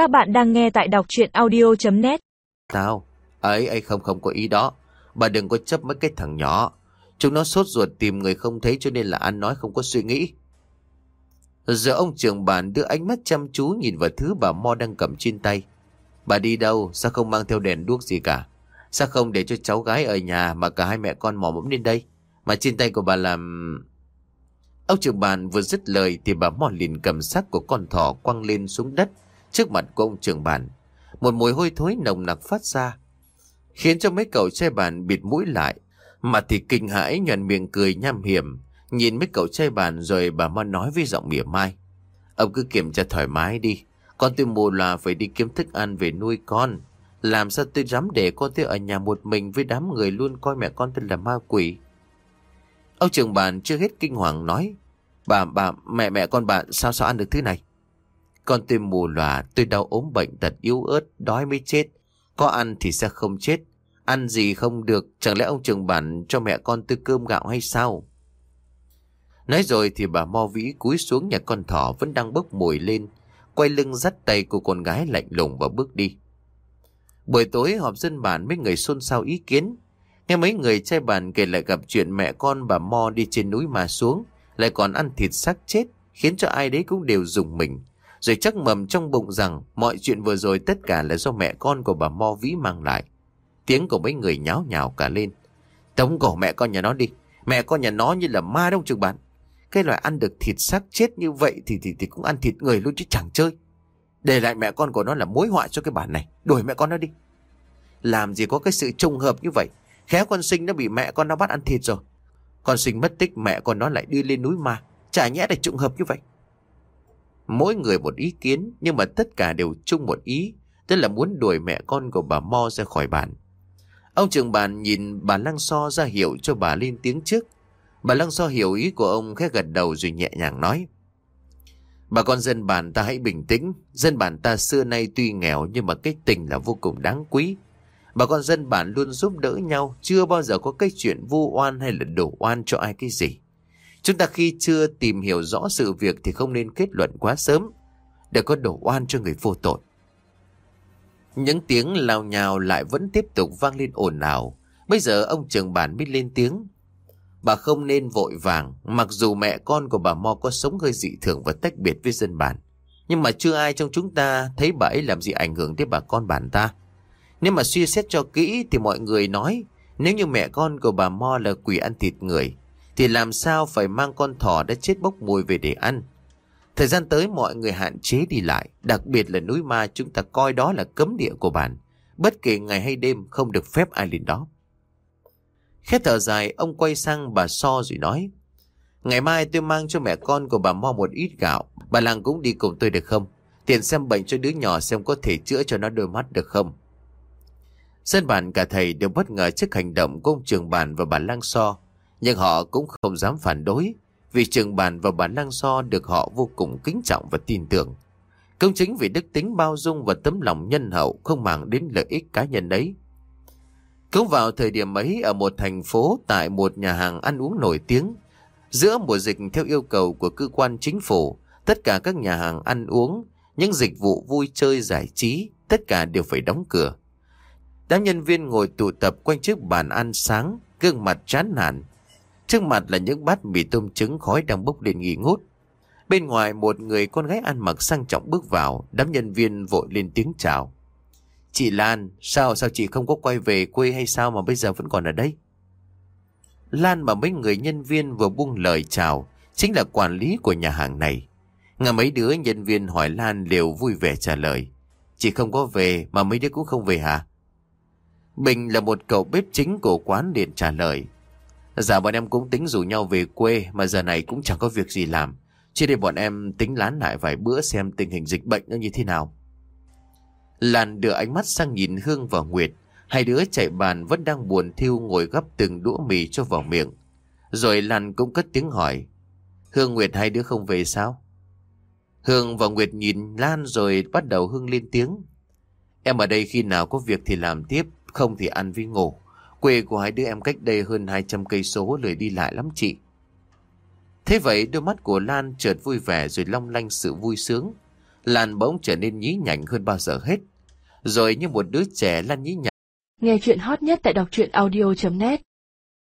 Các bạn đang nghe tại đọc chuyện audio.net Tao, ấy ấy không không có ý đó. Bà đừng có chấp mấy cái thằng nhỏ. Chúng nó sốt ruột tìm người không thấy cho nên là ăn nói không có suy nghĩ. Giờ ông trưởng bản đưa ánh mắt chăm chú nhìn vào thứ bà Mo đang cầm trên tay. Bà đi đâu? Sao không mang theo đèn đuốc gì cả? Sao không để cho cháu gái ở nhà mà cả hai mẹ con mò mẫm lên đây? Mà trên tay của bà làm... Ông trưởng bàn vừa dứt lời thì bà Mo liền cầm xác của con thỏ quăng lên xuống đất trước mặt của ông trưởng bản. Một mùi hôi thối nồng nặc phát ra, khiến cho mấy cậu trai bàn bịt mũi lại. mà thì kinh hãi nhuận miệng cười nham hiểm, nhìn mấy cậu trai bàn rồi bà ma nói với giọng mỉa mai. Ông cứ kiểm tra thoải mái đi, con tôi mù là phải đi kiếm thức ăn về nuôi con. Làm sao tôi dám để con tôi ở nhà một mình với đám người luôn coi mẹ con tôi là ma quỷ. Ông trưởng bàn chưa hết kinh hoàng nói, bà, bà, mẹ mẹ con bạn sao sao ăn được thứ này? Con tôi mù lòa, tôi đau ốm bệnh tật yếu ớt, đói mới chết. Có ăn thì sẽ không chết. Ăn gì không được, chẳng lẽ ông trường bản cho mẹ con tôi cơm gạo hay sao? Nói rồi thì bà Mo Vĩ cúi xuống nhà con thỏ vẫn đang bốc mùi lên, quay lưng dắt tay của con gái lạnh lùng và bước đi. Buổi tối họp dân bản mấy người xôn xao ý kiến. Nghe mấy người trai bản kể lại gặp chuyện mẹ con bà Mo đi trên núi mà xuống, lại còn ăn thịt xác chết, khiến cho ai đấy cũng đều dùng mình. Rồi chắc mầm trong bụng rằng mọi chuyện vừa rồi tất cả là do mẹ con của bà Mo Vĩ mang lại. Tiếng của mấy người nháo nhào cả lên. Tống cổ mẹ con nhà nó đi. Mẹ con nhà nó như là ma đông trường bạn. Cái loại ăn được thịt xác chết như vậy thì, thì thì cũng ăn thịt người luôn chứ chẳng chơi. Để lại mẹ con của nó là mối họa cho cái bản này. Đuổi mẹ con nó đi. Làm gì có cái sự trùng hợp như vậy. Khéo con sinh nó bị mẹ con nó bắt ăn thịt rồi. Con sinh mất tích mẹ con nó lại đi lên núi ma. Chả nhẽ là trùng hợp như vậy. Mỗi người một ý kiến nhưng mà tất cả đều chung một ý, tức là muốn đuổi mẹ con của bà Mo ra khỏi bản. Ông trưởng bàn nhìn bà Lăng So ra hiệu cho bà lên tiếng trước. Bà Lăng So hiểu ý của ông khẽ gật đầu rồi nhẹ nhàng nói. Bà con dân bản ta hãy bình tĩnh, dân bản ta xưa nay tuy nghèo nhưng mà cái tình là vô cùng đáng quý. Bà con dân bản luôn giúp đỡ nhau, chưa bao giờ có cái chuyện vu oan hay là đổ oan cho ai cái gì. Chúng ta khi chưa tìm hiểu rõ sự việc thì không nên kết luận quá sớm, để có đổ oan cho người vô tội. Những tiếng lao nhào lại vẫn tiếp tục vang lên ồn ào. Bây giờ ông trưởng bản mới lên tiếng. Bà không nên vội vàng, mặc dù mẹ con của bà Mo có sống hơi dị thường và tách biệt với dân bản. Nhưng mà chưa ai trong chúng ta thấy bà ấy làm gì ảnh hưởng tới bà con bản ta. Nếu mà suy xét cho kỹ thì mọi người nói nếu như mẹ con của bà Mo là quỷ ăn thịt người thì làm sao phải mang con thỏ đã chết bốc mùi về để ăn. Thời gian tới mọi người hạn chế đi lại, đặc biệt là núi ma chúng ta coi đó là cấm địa của bản. Bất kể ngày hay đêm không được phép ai lên đó. Khét thở dài, ông quay sang bà So rồi nói. Ngày mai tôi mang cho mẹ con của bà Mo một ít gạo, bà làng cũng đi cùng tôi được không? Tiền xem bệnh cho đứa nhỏ xem có thể chữa cho nó đôi mắt được không? Dân bản cả thầy đều bất ngờ trước hành động của ông trường bản và bà Lang So. Nhưng họ cũng không dám phản đối Vì trường bàn và bản năng so được họ vô cùng kính trọng và tin tưởng. Công chính vì đức tính bao dung và tấm lòng nhân hậu không màng đến lợi ích cá nhân ấy. Cũng vào thời điểm ấy ở một thành phố tại một nhà hàng ăn uống nổi tiếng Giữa mùa dịch theo yêu cầu của cơ quan chính phủ Tất cả các nhà hàng ăn uống, những dịch vụ vui chơi giải trí Tất cả đều phải đóng cửa. Đám nhân viên ngồi tụ tập quanh chiếc bàn ăn sáng Gương mặt chán nản Trước mặt là những bát mì tôm trứng khói đang bốc lên nghi ngút. Bên ngoài một người con gái ăn mặc sang trọng bước vào, đám nhân viên vội lên tiếng chào. Chị Lan, sao sao chị không có quay về quê hay sao mà bây giờ vẫn còn ở đây? Lan mà mấy người nhân viên vừa buông lời chào, chính là quản lý của nhà hàng này. Ngà mấy đứa nhân viên hỏi Lan đều vui vẻ trả lời. Chị không có về mà mấy đứa cũng không về hả? Bình là một cậu bếp chính của quán liền trả lời. Dạ bọn em cũng tính rủ nhau về quê mà giờ này cũng chẳng có việc gì làm. Chỉ để bọn em tính lán lại vài bữa xem tình hình dịch bệnh nó như thế nào. Lan đưa ánh mắt sang nhìn Hương và Nguyệt. Hai đứa chạy bàn vẫn đang buồn thiêu ngồi gấp từng đũa mì cho vào miệng. Rồi Lan cũng cất tiếng hỏi. Hương Nguyệt hai đứa không về sao? Hương và Nguyệt nhìn Lan rồi bắt đầu Hương lên tiếng. Em ở đây khi nào có việc thì làm tiếp, không thì ăn với ngủ. Quê của hai đứa em cách đây hơn 200 cây số lười đi lại lắm chị. Thế vậy đôi mắt của Lan chợt vui vẻ rồi long lanh sự vui sướng. Lan bỗng trở nên nhí nhảnh hơn bao giờ hết. Rồi như một đứa trẻ Lan nhí nhảnh. Nghe chuyện hot nhất tại đọc truyện audio.net